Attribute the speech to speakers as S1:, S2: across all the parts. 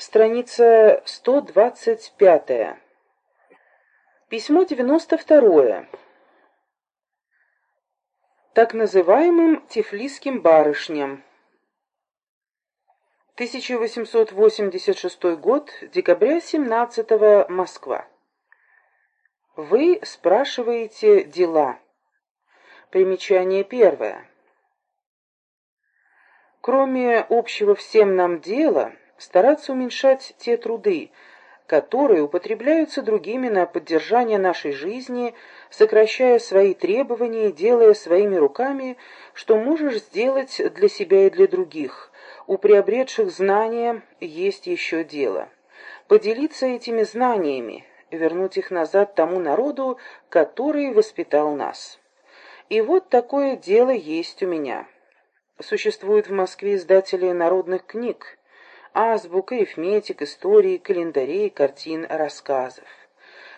S1: Страница 125. Письмо 92. Так называемым тифлисским барышням. 1886 год, декабря 17 Москва. Вы спрашиваете дела. Примечание первое. Кроме общего всем нам дела, стараться уменьшать те труды, которые употребляются другими на поддержание нашей жизни, сокращая свои требования и делая своими руками, что можешь сделать для себя и для других. У приобретших знания есть еще дело. Поделиться этими знаниями, вернуть их назад тому народу, который воспитал нас. И вот такое дело есть у меня. Существуют в Москве издатели народных книг, азбук, арифметик, истории, календарей, картин, рассказов.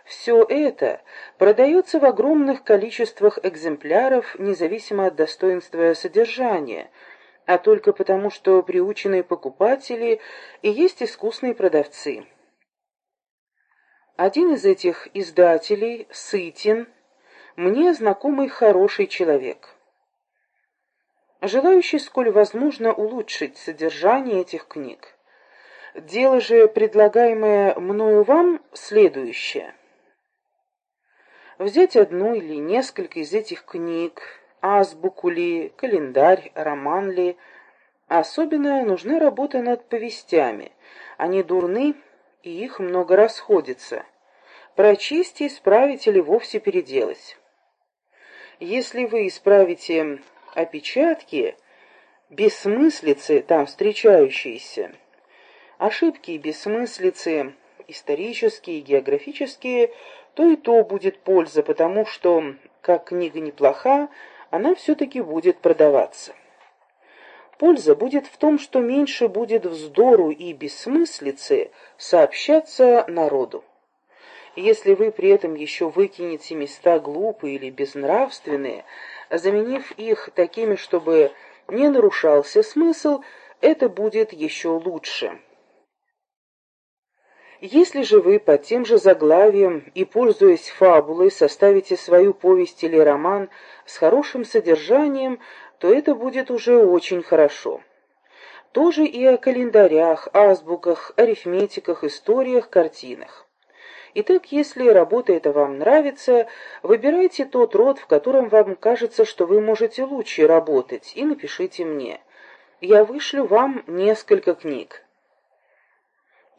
S1: Все это продается в огромных количествах экземпляров, независимо от достоинства содержания, а только потому, что приученные покупатели и есть искусные продавцы. Один из этих издателей, Сытин, мне знакомый хороший человек. Желающий, сколь возможно, улучшить содержание этих книг. Дело же, предлагаемое мною вам, следующее. Взять одну или несколько из этих книг, азбуку ли, календарь, роман ли. Особенно нужна работа над повестями. Они дурны, и их много расходится. Прочесть исправить или вовсе переделать. Если вы исправите опечатки, бессмыслицы там встречающиеся, ошибки и бессмыслицы, исторические и географические, то и то будет польза, потому что, как книга неплоха, она все-таки будет продаваться. Польза будет в том, что меньше будет вздору и бессмыслицы сообщаться народу. Если вы при этом еще выкинете места глупые или безнравственные, заменив их такими, чтобы не нарушался смысл, это будет еще лучше. Если же вы под тем же заглавием и, пользуясь фабулой, составите свою повесть или роман с хорошим содержанием, то это будет уже очень хорошо. Тоже и о календарях, азбуках, арифметиках, историях, картинах. Итак, если работа эта вам нравится, выбирайте тот род, в котором вам кажется, что вы можете лучше работать, и напишите мне. Я вышлю вам несколько книг.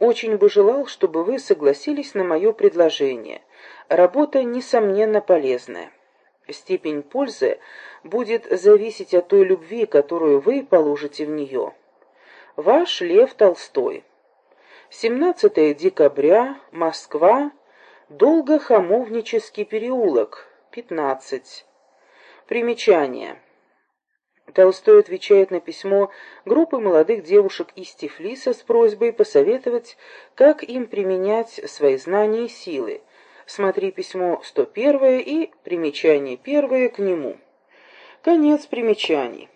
S1: Очень бы желал, чтобы вы согласились на мое предложение. Работа, несомненно, полезная. Степень пользы будет зависеть от той любви, которую вы положите в нее. Ваш Лев Толстой. 17 декабря, Москва, Долгохамовнический переулок, 15. Примечание. Толстой отвечает на письмо группы молодых девушек из Тифлиса с просьбой посоветовать, как им применять свои знания и силы. Смотри письмо 101 и примечание первое к нему. Конец примечаний.